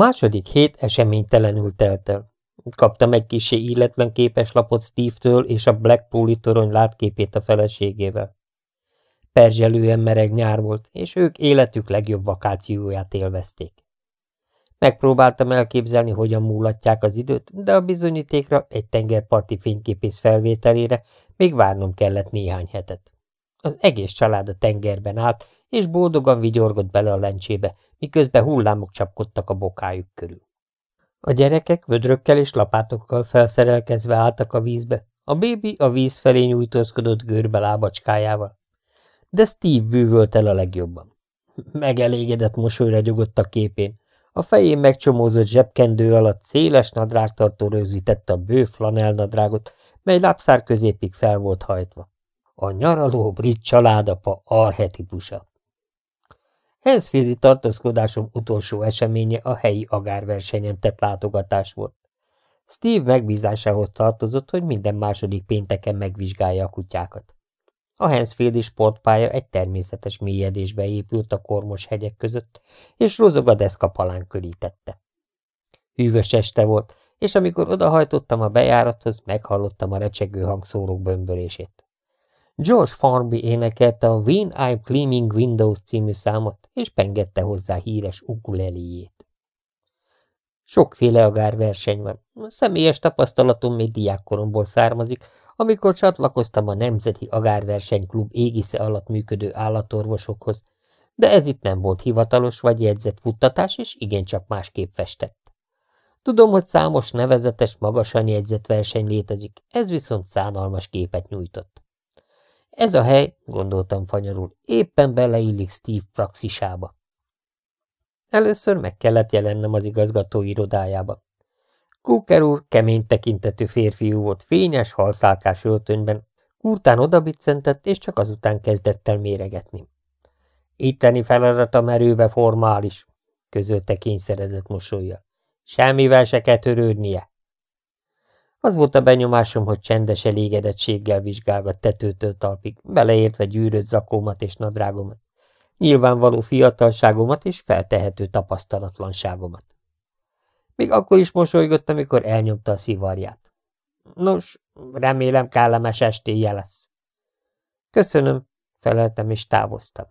második hét eseménytelenül telt el. Kaptam egy kisé illetlen képeslapot Steve-től és a Blackpooli torony látképét a feleségével. Perzselően mereg nyár volt, és ők életük legjobb vakációját élvezték. Megpróbáltam elképzelni, hogyan múlatják az időt, de a bizonyítékra egy tengerparti fényképész felvételére még várnom kellett néhány hetet. Az egész család a tengerben állt, és boldogan vigyorgott bele a lencsébe, miközben hullámok csapkodtak a bokájuk körül. A gyerekek vödrökkel és lapátokkal felszerelkezve álltak a vízbe, a bébi a víz felé nyújtózkodott görbe lábacskájával. De Steve bűvölt el a legjobban. Megelégedett mosolyra gyugott a képén, a fején megcsomózott zsebkendő alatt széles nadrágtartó rögzítette a bő flanelnadrágot, mely lábszár középig fel volt hajtva. A nyaraló brit családapa arhetipusa. Hensfieldi tartózkodásom utolsó eseménye a helyi agárversenyen tett látogatás volt. Steve megbízásához tartozott, hogy minden második pénteken megvizsgálja a kutyákat. A Hansfieldi sportpálya egy természetes mélyedésbe épült a kormos hegyek között, és rozog a deszka palán körítette. Hűvös este volt, és amikor odahajtottam a bejárathoz, meghallottam a recsegő hangszórók bömbölését. George Farby énekelte a When I'm Cleaning Windows című számot, és pengette hozzá híres ukuleliét. Sokféle agárverseny van. Személyes tapasztalatom még diákkoromból származik, amikor csatlakoztam a Nemzeti Agárversenyklub égisze alatt működő állatorvosokhoz, de ez itt nem volt hivatalos vagy jegyzett futtatás, és igencsak másképp festett. Tudom, hogy számos nevezetes, magasan jegyzett verseny létezik, ez viszont szánalmas képet nyújtott. Ez a hely, gondoltam fanyarul, éppen beleillik Steve praxisába. Először meg kellett jelennem az igazgató irodájába. Cooker úr kemény tekintetű férfiú volt, fényes, halszálkás öltönyben, kurtán odabiccentett, és csak azután kezdett el méregetni. Itteni feladata merőbe formális, közölte kényszeredett mosolya. Semmivel se kell törődnie. Az volt a benyomásom, hogy csendes elégedettséggel vizsgálgat tetőtől talpig, beleértve gyűrött zakómat és nadrágomat, nyilvánvaló fiatalságomat és feltehető tapasztalatlanságomat. Még akkor is mosolygott, amikor elnyomta a szivarját. Nos, remélem kellemes estéje lesz. Köszönöm, feleltem és távoztam.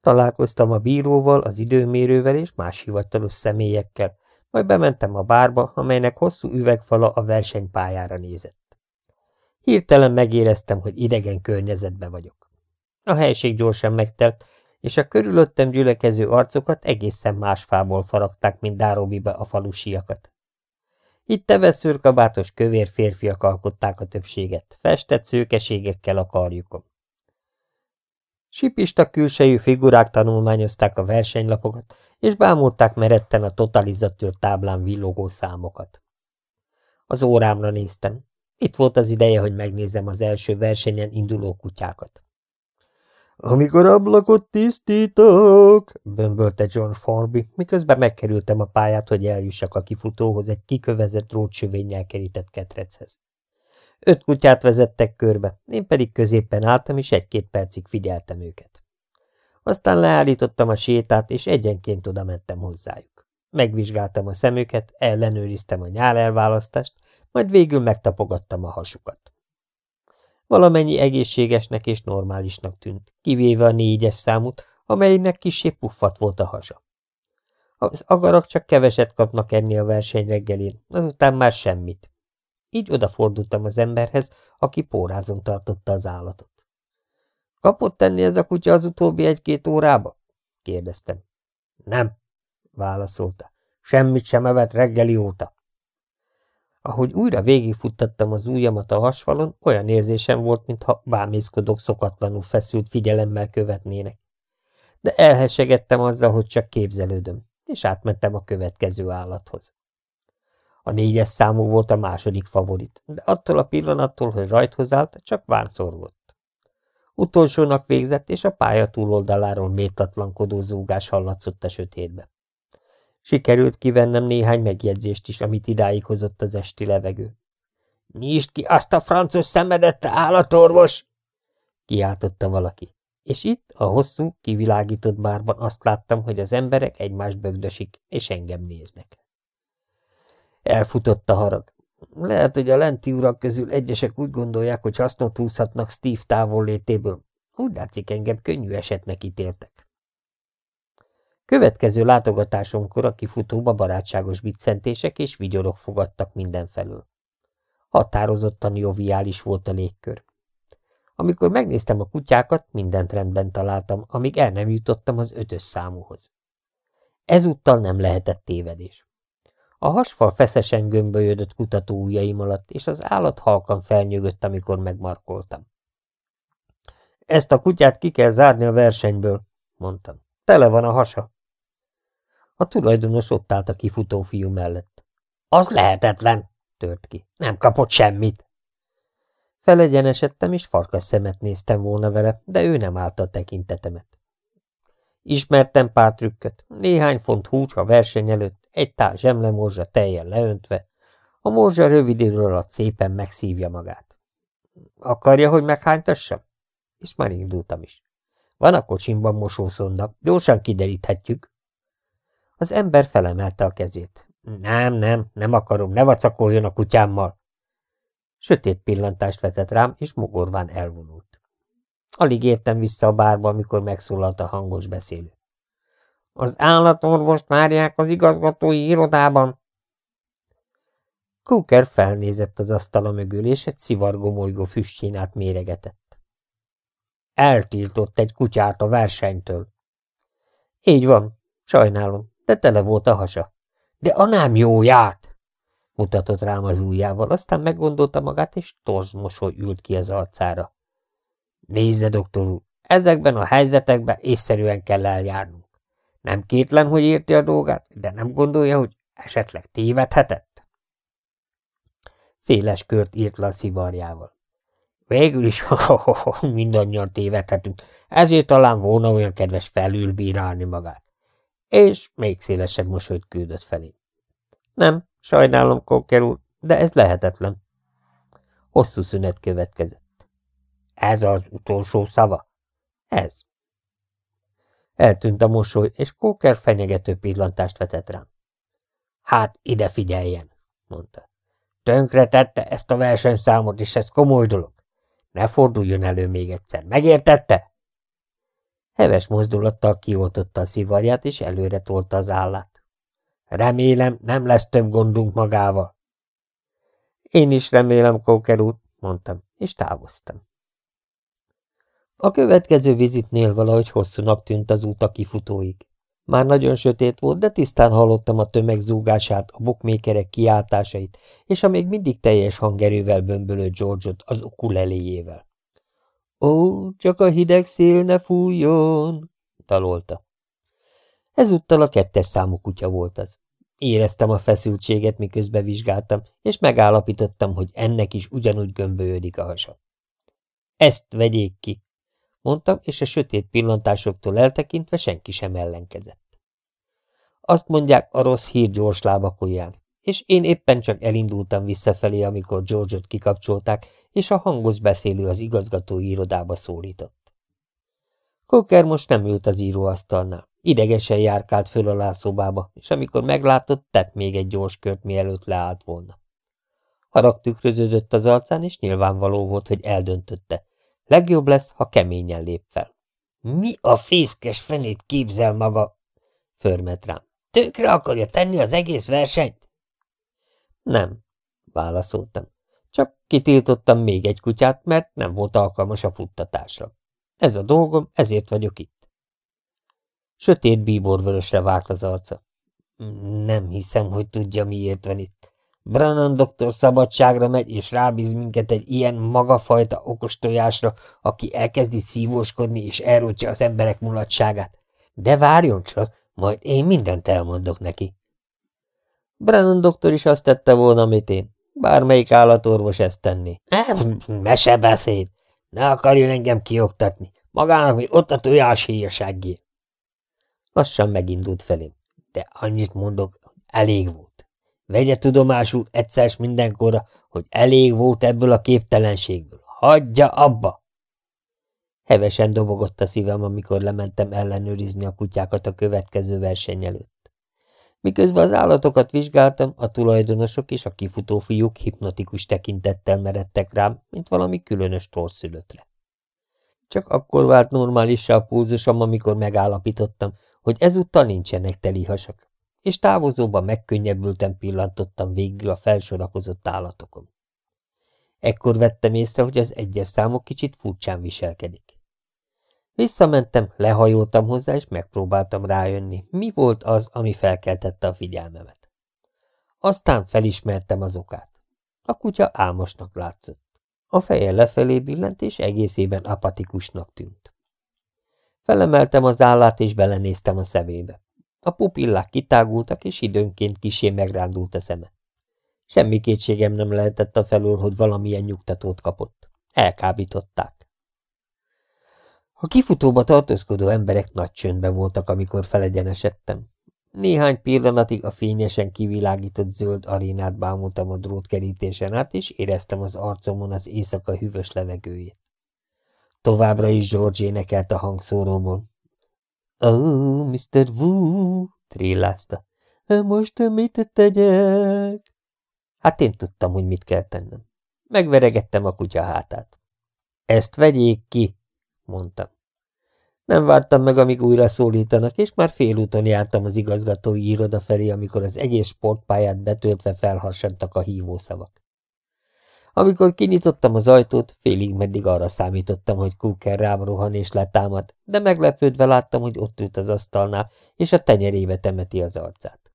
Találkoztam a bíróval, az időmérővel és más hivatalos személyekkel, majd bementem a bárba, amelynek hosszú üvegfala a versenypályára nézett. Hirtelen megéreztem, hogy idegen környezetbe vagyok. A helység gyorsan megtelt, és a körülöttem gyülekező arcokat egészen más fából faragták, mint Dárobibe a falusiakat. Itt teveszőrkabátos kövér férfiak alkották a többséget, festett szőkeségekkel a karjukon. Sipista külsejű figurák tanulmányozták a versenylapokat, és bámulták meretten a totalizatőr táblán villogó számokat. Az órámra néztem. Itt volt az ideje, hogy megnézem az első versenyen induló kutyákat. Amikor ablakot tisztítok, bömbölte John Farby, miközben megkerültem a pályát, hogy eljussak a kifutóhoz egy kikövezett drótsövénnyel kerített ketrechez. Öt kutyát vezettek körbe, én pedig középen álltam, és egy-két percig figyeltem őket. Aztán leállítottam a sétát, és egyenként oda mentem hozzájuk. Megvizsgáltam a szemüket, ellenőriztem a nyál elválasztást, majd végül megtapogattam a hasukat. Valamennyi egészségesnek és normálisnak tűnt, kivéve a négyes számút, amelynek kisé puffat volt a hasa. Az agarak csak keveset kapnak enni a verseny reggelén, azután már semmit. Így odafordultam az emberhez, aki pórázon tartotta az állatot. Kapott tenni ez a kutya az utóbbi egy-két órába? kérdeztem. Nem, válaszolta. Semmit sem evett reggeli óta. Ahogy újra végigfuttattam az ujjamat a hasfalon, olyan érzésem volt, mintha bámészkodok szokatlanul feszült figyelemmel követnének. De elhesegettem azzal, hogy csak képzelődöm, és átmentem a következő állathoz. A négyes számú volt a második favorit, de attól a pillanattól, hogy rajthoz állt, csak várszorgott. Utolsónak végzett, és a pálya túloldaláról métatlankodó zúgás hallatszott a sötétbe. Sikerült kivennem néhány megjegyzést is, amit idáig hozott az esti levegő. – Nyisd ki azt a francos szemedet, állatorvos! – kiáltotta valaki. És itt, a hosszú, kivilágított bárban azt láttam, hogy az emberek egymást bögdösik, és engem néznek. Elfutott a harag. Lehet, hogy a lenti urak közül egyesek úgy gondolják, hogy hasznot húzhatnak Steve távollétéből. Úgy látszik, engem könnyű esetnek ítéltek. Következő látogatásomkor a kifutóba barátságos biccentések és vigyorok fogadtak mindenfelől. Határozottan joviális volt a légkör. Amikor megnéztem a kutyákat, mindent rendben találtam, amíg el nem jutottam az ötös számúhoz. Ezúttal nem lehetett tévedés. A hasfal feszesen gömbölyödött kutató ujjaim alatt, és az állat halkan felnyögött, amikor megmarkoltam. Ezt a kutyát ki kell zárni a versenyből, mondtam. Tele van a hasa. A tulajdonos ott állt a kifutó fiú mellett. Az lehetetlen, tört ki. Nem kapott semmit. Felegyenesedtem, és farkas szemet néztem volna vele, de ő nem állta a tekintetemet. Ismertem pár trükköt, néhány font hús a verseny előtt, egy tál zsemlemorzsa teljel leöntve, a morzsa rövid idő alatt szépen megszívja magát. Akarja, hogy meghánytassam? És már indultam is. Van a kocsimban mosószonda, gyorsan kideríthetjük. Az ember felemelte a kezét. Nem, nem, nem akarom, ne vacakoljon a kutyámmal. Sötét pillantást vetett rám, és mogorván elvonult. Alig értem vissza a bárba, amikor megszólalt a hangos beszélő. Az állatorvost várják az igazgatói irodában. Cooker felnézett az asztala mögül, és egy szivargó molygó füstjén át méregetett. Eltiltott egy kutyát a versenytől. Így van, sajnálom, de tele volt a hasa. De a nem jóját! mutatott rám az ujjával, aztán meggondolta magát, és torz ült ki az arcára. Nézze, doktor úr, ezekben a helyzetekben észszerűen kell eljárnunk. Nem kétlem, hogy érti a dolgát, de nem gondolja, hogy esetleg tévedhetett? Széles kört írt le a szivarjával. Végül is mindannyian tévedhetünk, ezért talán volna olyan kedves felülbírálni magát. És még szélesebb mosolyt küldött felé. Nem, sajnálom, Cocker úr, de ez lehetetlen. Hosszú szünet következett. Ez az utolsó szava? Ez. Eltűnt a mosoly, és Cocker fenyegető pillantást vetett rám. Hát, ide figyeljen, mondta. Tönkre tette ezt a versenyszámot, és ez komoly dolog. Ne forduljon elő még egyszer, megértette? Heves mozdulattal kioltotta a szivarját, és előre tolta az állát. Remélem, nem lesz több gondunk magával. Én is remélem, Kóker úr, mondtam, és távoztam. A következő vizitnél valahogy hosszúnak tűnt az út a kifutóig. Már nagyon sötét volt, de tisztán hallottam a tömeg zúgását, a bukmékerek kiáltásait, és a még mindig teljes hangerővel bömbölő George-ot az ukuleléjével. Ó, csak a hideg szél ne fújjon, dalolta. Ezúttal a kettes számú kutya volt az. Éreztem a feszültséget, miközben vizsgáltam, és megállapítottam, hogy ennek is ugyanúgy gömbölyödik a hasa. Ezt vegyék ki, mondtam, és a sötét pillantásoktól eltekintve senki sem ellenkezett. Azt mondják, a rossz hír gyors lábakon jár, és én éppen csak elindultam visszafelé, amikor George-ot kikapcsolták, és a hangos beszélő az igazgatói irodába szólított. Coker most nem ült az íróasztalnál. Idegesen járkált föl a lászobába, és amikor meglátott, tett még egy gyors kört, mielőtt leállt volna. Harag tükröződött az arcán, és nyilvánvaló volt, hogy eldöntötte. Legjobb lesz, ha keményen lép fel. Mi a fészkes fenét képzel maga? Förmet rám. Tökre akarja tenni az egész versenyt? Nem, válaszoltam. Csak kitiltottam még egy kutyát, mert nem volt alkalmas a futtatásra. Ez a dolgom, ezért vagyok itt. Sötét bíborvörösre várt az arca. Nem hiszem, hogy tudja, miért van itt. Brannan doktor szabadságra megy, és rábíz minket egy ilyen magafajta okos tojásra, aki elkezdi szívóskodni és elrontja az emberek mulatságát. De várjon csak, majd én mindent elmondok neki. Brannan doktor is azt tette volna, amit én. Bármelyik állatorvos ezt tenné. Nem, mesebeszéd. Ne akarjon engem kioktatni. Magának mi ott a tojás híjasággé. Lassan megindult felém. De annyit mondok, elég volt. Vegye tudomásul egyszer mindenkorra, hogy elég volt ebből a képtelenségből. Hagyja abba! Hevesen dobogott a szívem, amikor lementem ellenőrizni a kutyákat a következő verseny előtt. Miközben az állatokat vizsgáltam, a tulajdonosok és a kifutó fiúk hipnotikus tekintettel meredtek rám, mint valami különös torszülötre. Csak akkor vált normálissá a pulzusom, amikor megállapítottam, hogy ezúttal nincsenek telihasak, és távozóban megkönnyebbülten pillantottam végig a felsorakozott állatokon. Ekkor vettem észre, hogy az egyes számok kicsit furcsán viselkedik. Visszamentem, lehajoltam hozzá, és megpróbáltam rájönni, mi volt az, ami felkeltette a figyelmemet. Aztán felismertem az okát. A kutya álmosnak látszott. A feje lefelé billent, és egészében apatikusnak tűnt. Felemeltem az állát, és belenéztem a szemébe. A pupillák kitágultak, és időnként kisé megrándult a szeme. Semmi kétségem nem lehetett a felől, hogy valamilyen nyugtatót kapott. Elkábították. A kifutóba tartózkodó emberek nagy csöndben voltak, amikor felegyenesedtem. Néhány pillanatig a fényesen kivilágított zöld arénát bámultam a drótkerítésen át, és éreztem az arcomon az éjszaka hűvös levegőjét. Továbbra is George énekelt a hangszóróból. – Oh, Mr. Wu! – trillázta. – Most mit tegyek? Hát én tudtam, hogy mit kell tennem. Megveregettem a kutya hátát. – Ezt vegyék ki! – mondtam. Nem vártam meg, amíg újra szólítanak, és már félúton jártam az igazgatói iroda felé, amikor az egész sportpályát betöltve felhassantak a hívószavak. Amikor kinyitottam az ajtót, félig meddig arra számítottam, hogy Cooker rám rohan és letámad, de meglepődve láttam, hogy ott ült az asztalnál, és a tenyerébe temeti az arcát.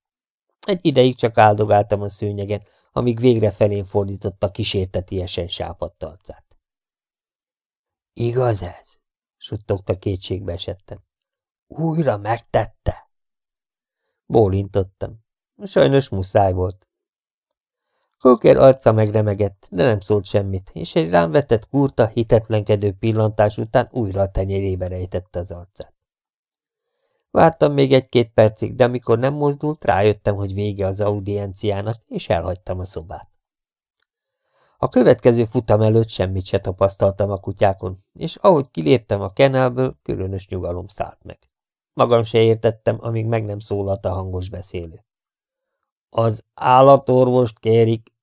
Egy ideig csak áldogáltam a szőnyegen, amíg végre felén fordította kísértetiesen sápadt arcát. Igaz ez? suttogta kétségbe esetten. Újra megtette? Bólintottam. Sajnos muszáj volt. Kóker arca megremegett, de nem szólt semmit, és egy rám vetett kurta, hitetlenkedő pillantás után újra a tenyerébe rejtette az arcát. Vártam még egy-két percig, de amikor nem mozdult, rájöttem, hogy vége az audienciának, és elhagytam a szobát. A következő futam előtt semmit se tapasztaltam a kutyákon, és ahogy kiléptem a kenelből, különös nyugalom szállt meg. Magam se értettem, amíg meg nem szólalt a hangos beszélő. Az állatorvost kérik.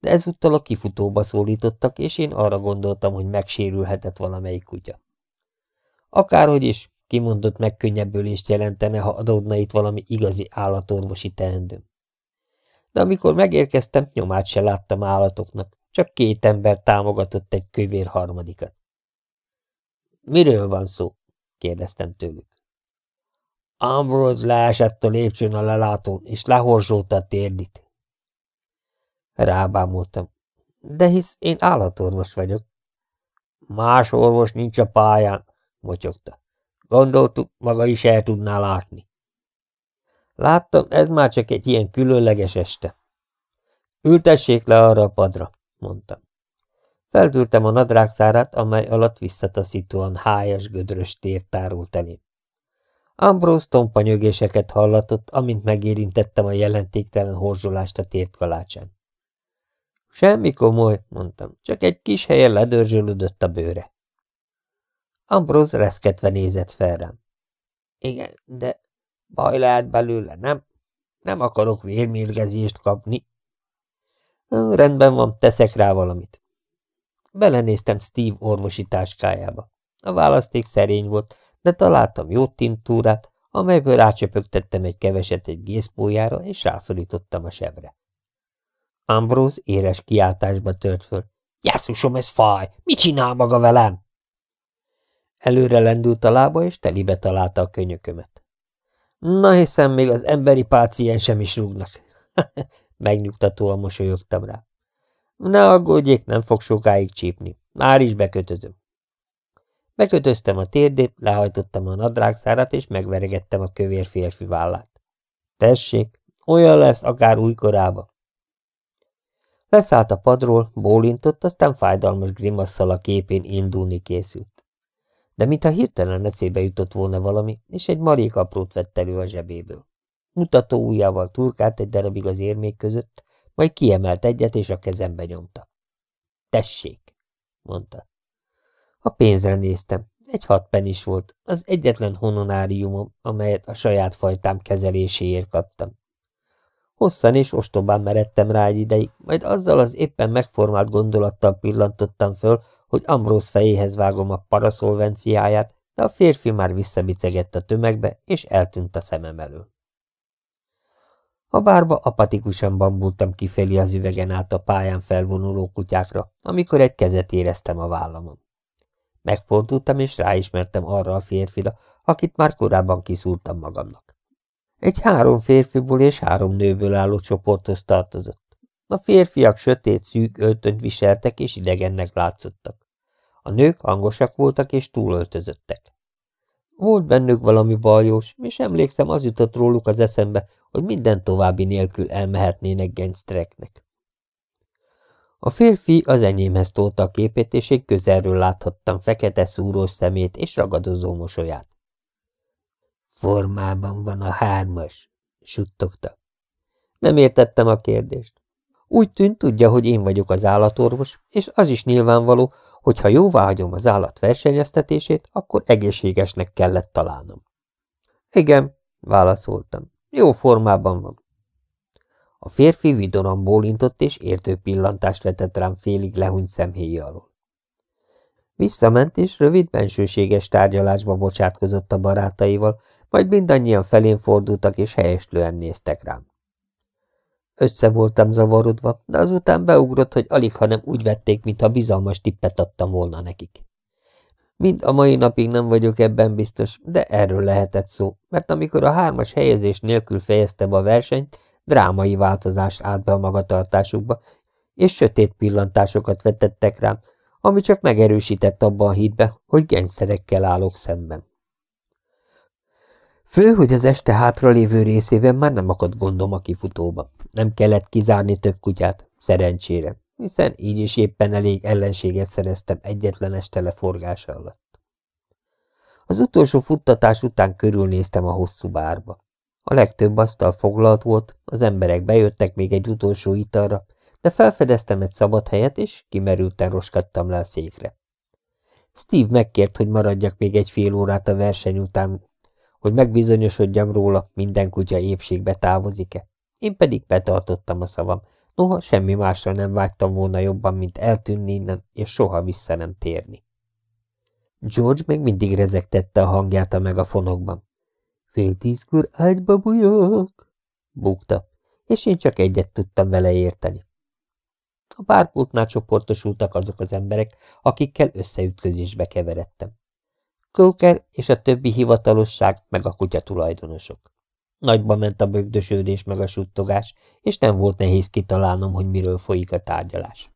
De ezúttal a kifutóba szólítottak, és én arra gondoltam, hogy megsérülhetett valamelyik kutya. Akárhogy is, kimondott megkönnyebbülést jelentene, ha adódna itt valami igazi állatorvosi teendőm de amikor megérkeztem, nyomát se láttam állatoknak, csak két ember támogatott egy kövér harmadikat. Miről van szó? kérdeztem tőlük. Ambrose leesett a lépcsőn a lelátón, és lehorzsolta a térdit. Rábámultam. De hisz én állatorvos vagyok. Más orvos nincs a pályán, motyogta. Gondoltuk, maga is el tudná látni. Láttam, ez már csak egy ilyen különleges este. Ültessék le arra a padra, mondtam. Feltűrtem a nadrágszárát, amely alatt visszataszítóan hájas, gödrös tér tárult elém. Ambrose tompanyögéseket hallatott, amint megérintettem a jelentéktelen horzsolást a tért kalácsán. Semmi komoly, mondtam, csak egy kis helyen ledörzsölődött a bőre. Ambrose reszketve nézett fel rám. Igen, de Baj lehet belőle, nem? Nem akarok vérmérgezést kapni. Rendben van, teszek rá valamit. Belenéztem Steve orvosi táskájába. A választék szerény volt, de találtam jó tintúrát, amelyből rácsöpögtettem egy keveset egy gészpójára, és rászorítottam a sebre. Ambrose éres kiáltásba tört föl. Jesszusom, ez faj! Mit csinál maga velem? Előre lendült a lába, és telibe találta a könyökömet. Na hiszem, még az emberi páciensem is rúgnak. Megnyugtatóan mosolyogtam rá. Ne aggódjék, nem fog sokáig csípni. Már is bekötözöm. Bekötöztem a térdét, lehajtottam a nadrágszárat, és megveregettem a kövér férfi vállát. Tessék, olyan lesz akár újkorába. Leszállt a padról, bólintott, aztán fájdalmas grimasszal a képén indulni készült de mintha hirtelen eszébe jutott volna valami, és egy marék aprót vett elő a zsebéből. Mutató ujjával turkált egy darabig az érmék között, majd kiemelt egyet, és a kezembe nyomta. Tessék, mondta. A pénzre néztem. Egy hat penis volt, az egyetlen hononáriumom, amelyet a saját fajtám kezeléséért kaptam. Hosszan és ostobán meredtem rá egy ideig, majd azzal az éppen megformált gondolattal pillantottam föl, hogy Ambrose fejéhez vágom a paraszolvenciáját, de a férfi már visszabicegett a tömegbe, és eltűnt a szemem elől. A bárba apatikusan bambultam kifelé az üvegen át a pályán felvonuló kutyákra, amikor egy kezet éreztem a vállamon. Megfordultam, és ráismertem arra a férfira, akit már korábban kiszúrtam magamnak. Egy három férfiból és három nőből álló csoporthoz tartozott. A férfiak sötét, szűk öltönyt viseltek, és idegennek látszottak. A nők hangosak voltak, és túlöltözöttek. Volt bennük valami baljós, és emlékszem, az jutott róluk az eszembe, hogy minden további nélkül elmehetnének gangstereknek. A férfi az enyémhez tolta a képét, és én közelről láthattam fekete szúrós szemét és ragadozó mosolyát. Formában van a hármas, suttogta. Nem értettem a kérdést. Úgy tűnt, tudja, hogy én vagyok az állatorvos, és az is nyilvánvaló, hogy ha jóvá hagyom az állat versenyeztetését, akkor egészségesnek kellett találnom. Igen, válaszoltam. Jó formában van. A férfi vidoran bólintott, és értő pillantást vetett rám félig lehúny szemhéja alól. Visszament, és rövid, bensőséges tárgyalásba bocsátkozott a barátaival, majd mindannyian felén fordultak, és helyeslően néztek rám. Össze voltam zavarodva, de azután beugrott, hogy alig, ha nem úgy vették, mintha bizalmas tippet adtam volna nekik. Mind a mai napig nem vagyok ebben biztos, de erről lehetett szó, mert amikor a hármas helyezés nélkül fejezte a versenyt, drámai változást állt be a magatartásukba, és sötét pillantásokat vetettek rám, ami csak megerősített abban a hitbe, hogy genyszerekkel állok szemben. Fő, hogy az este hátralévő részében már nem akadt gondom a kifutóba. Nem kellett kizárni több kutyát, szerencsére, hiszen így is éppen elég ellenséget szereztem egyetlen este leforgása alatt. Az utolsó futtatás után körülnéztem a hosszú bárba. A legtöbb asztal foglalt volt, az emberek bejöttek még egy utolsó italra, de felfedeztem egy szabad helyet, és kimerülten roskadtam le a székre. Steve megkért, hogy maradjak még egy fél órát a verseny után, hogy megbizonyosodjam róla, minden kutya épségbe távozik-e. Én pedig betartottam a szavam, noha semmi másra nem vágytam volna jobban, mint eltűnni innen, és soha vissza nem térni. George még mindig rezegtette a hangját a megafonokban. Fél tízkor ágyba bujok, búgta, és én csak egyet tudtam vele érteni. A bárpultnál csoportosultak azok az emberek, akikkel összeütközésbe keveredtem. Coker és a többi hivatalosság, meg a kutya tulajdonosok. Nagyba ment a bögdösődés meg a suttogás, és nem volt nehéz kitalálnom, hogy miről folyik a tárgyalás.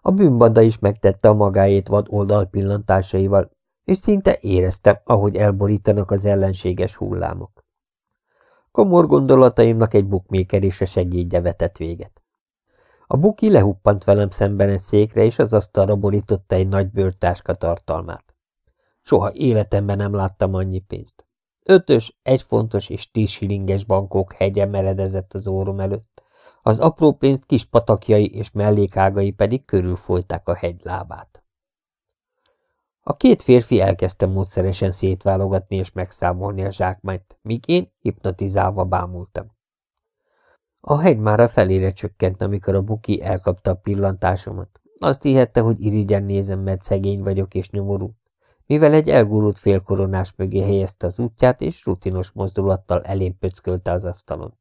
A bűnbanda is megtette a magáét vad oldalpillantásaival, és szinte éreztem, ahogy elborítanak az ellenséges hullámok. Komor gondolataimnak egy bukmékerésre segédje vetett véget. A buki lehuppant velem szemben egy székre, és az asztalra borította egy nagy bőrtáska tartalmát. Soha életemben nem láttam annyi pénzt. Ötös, egyfontos és tíz silinges bankok hegye meredezett az órom előtt, az apró pénzt kis patakjai és mellékágai pedig körülfolyták a hegy lábát. A két férfi elkezdte módszeresen szétválogatni és megszámolni a zsákmányt, míg én hipnotizálva bámultam. A hegy már a felére csökkent, amikor a buki elkapta a pillantásomat. Azt hihette, hogy irigyen nézem, mert szegény vagyok és nyomorú, mivel egy elgurult félkoronás mögé helyezte az útját, és rutinos mozdulattal elém pöckölte az asztalon.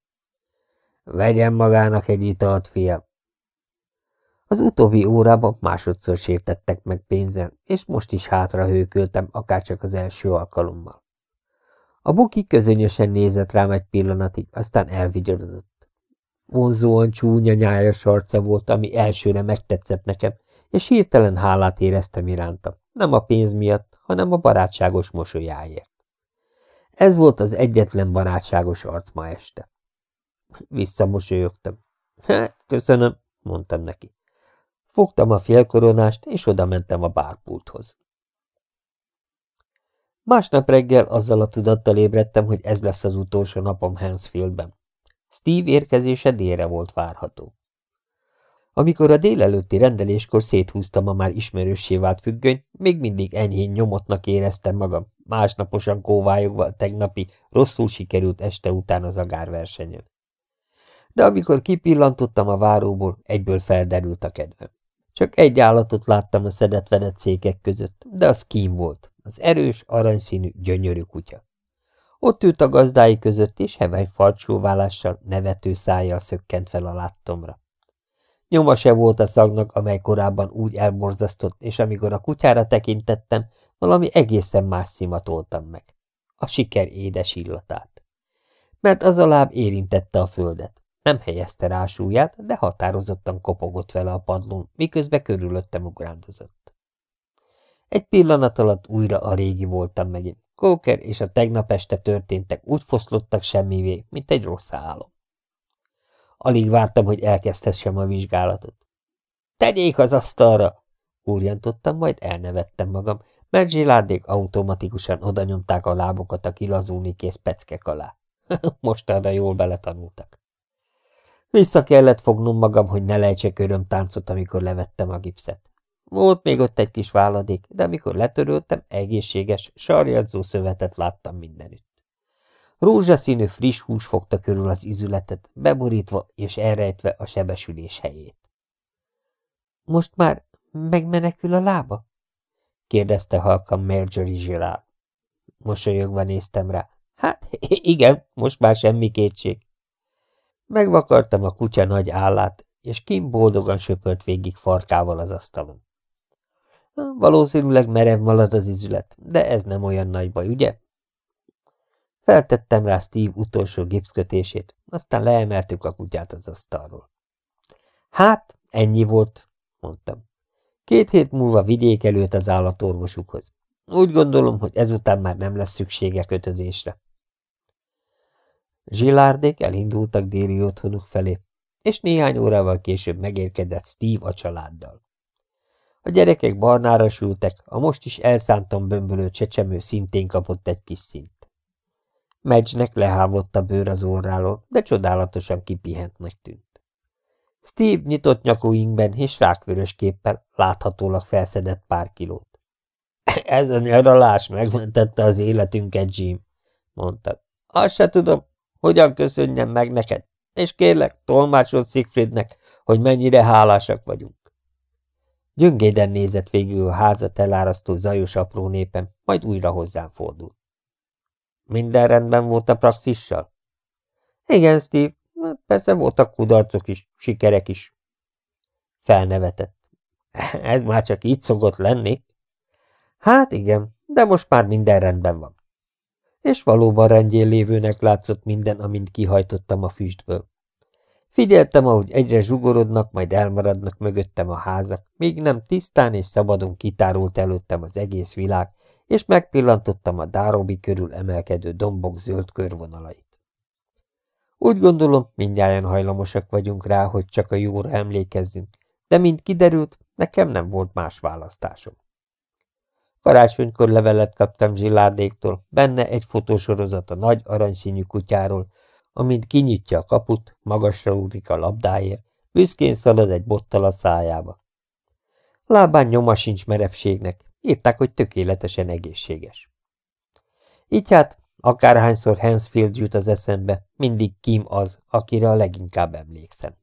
Vegyen magának egy italt, fiam! Az utóbbi órában másodszor sértettek meg pénzzel, és most is hátra hőköltem, akárcsak az első alkalommal. A buki közönösen nézett rám egy pillanatig, aztán elvigyorodott. Vonzóan csúnya nyájas arca volt, ami elsőre megtetszett nekem, és hirtelen hálát éreztem iránta, nem a pénz miatt, hanem a barátságos mosolyáért. Ez volt az egyetlen barátságos arc ma este. Visszamosolyogtam. Köszönöm, mondtam neki. Fogtam a félkoronást, és oda mentem a bárpulthoz. Másnap reggel azzal a tudattal ébredtem, hogy ez lesz az utolsó napom Hansfieldben. Steve érkezése délre volt várható. Amikor a délelőtti rendeléskor széthúztam a már ismerőssé vált függöny, még mindig enyhén nyomottnak éreztem magam, másnaposan kóvályogva a tegnapi, rosszul sikerült este után az agárversenyen. De amikor kipillantottam a váróból, egyből felderült a kedvem. Csak egy állatot láttam a szedett székek között, de az kín volt, az erős, aranyszínű, gyönyörű kutya. Ott ült a gazdái között, és heveny falcsóválással, nevető szájjal szökkent fel a láttomra. Nyoma se volt a szagnak, amely korábban úgy elborzasztott, és amikor a kutyára tekintettem, valami egészen más szimatoltam meg. A siker édes illatát. Mert az a láb érintette a földet. Nem helyezte rá súlyát, de határozottan kopogott vele a padlón, miközben körülöttem ugrándozott. Egy pillanat alatt újra a régi voltam megint. Kóker és a tegnap este történtek úgy foszlottak semmivé, mint egy rossz álom. Alig vártam, hogy elkezdhessem a vizsgálatot. Tegyék az asztalra! Úrjantottam, majd elnevettem magam, mert zsiládék automatikusan odanyomták a lábokat a kilazulni kész peckek alá. Mostanra jól beletanultak. Vissza kellett fognom magam, hogy ne lejtsek örömtáncot, amikor levettem a gipszet. Volt még ott egy kis váladék, de amikor letöröltem, egészséges, sarjadzó szövetet láttam mindenütt. Rózsaszínű friss hús fogta körül az izületet, beborítva és elrejtve a sebesülés helyét. – Most már megmenekül a lába? – kérdezte halkan Marjorie Girard. Mosolyogva néztem rá. – Hát igen, most már semmi kétség. Megvakartam a kutya nagy állát, és Kim boldogan söpört végig farkával az asztalon. Valószínűleg merev malad az izület, de ez nem olyan nagy baj, ugye? Feltettem rá Steve utolsó gipszkötését, aztán leemeltük a kutyát az asztalról. Hát, ennyi volt, mondtam. Két hét múlva vidék előtt az állatorvosukhoz. Úgy gondolom, hogy ezután már nem lesz szüksége kötözésre. Zsilárdék elindultak déli otthonuk felé, és néhány órával később megérkezett Steve a családdal. A gyerekek barnára sültek, a most is elszántan bömbölő csecsemő szintén kapott egy kis szint. Medzsnek lehámlott a bőr az orráról, de csodálatosan kipihentnek tűnt. Steve nyitott nyakú ingben és rákvörös képpel láthatólag felszedett pár kilót. Ez a nyaralás megmentette az életünket, Jim, mondta. Azt se tudom, hogyan köszönjem meg neked, és kérlek, tolmácsod Siegfriednek, hogy mennyire hálásak vagyunk. Gyöngéden nézett végül a házat elárasztó zajos apró népem, majd újra hozzám fordult. Minden rendben volt a praxissal? Igen, Steve, persze voltak kudarcok is, sikerek is. Felnevetett. Ez már csak így szokott lenni. Hát igen, de most már minden rendben van. És valóban rendjén lévőnek látszott minden, amint kihajtottam a füstből. Figyeltem, ahogy egyre zsugorodnak, majd elmaradnak mögöttem a házak, míg nem tisztán és szabadon kitárult előttem az egész világ, és megpillantottam a Dárobi körül emelkedő dombok zöld körvonalait. Úgy gondolom, mindjárt hajlamosak vagyunk rá, hogy csak a jóra emlékezzünk, de mint kiderült, nekem nem volt más választásom. Karácsonykor levelet kaptam Zsilárdéktól, benne egy fotósorozat a nagy aranyszínű kutyáról, amint kinyitja a kaput, magasra úrik a labdáért, büszkén szalad egy bottal a szájába. Lábán nyoma sincs merevségnek, írták, hogy tökéletesen egészséges. Így hát, akárhányszor Hansfield jut az eszembe, mindig Kim az, akire a leginkább emlékszem.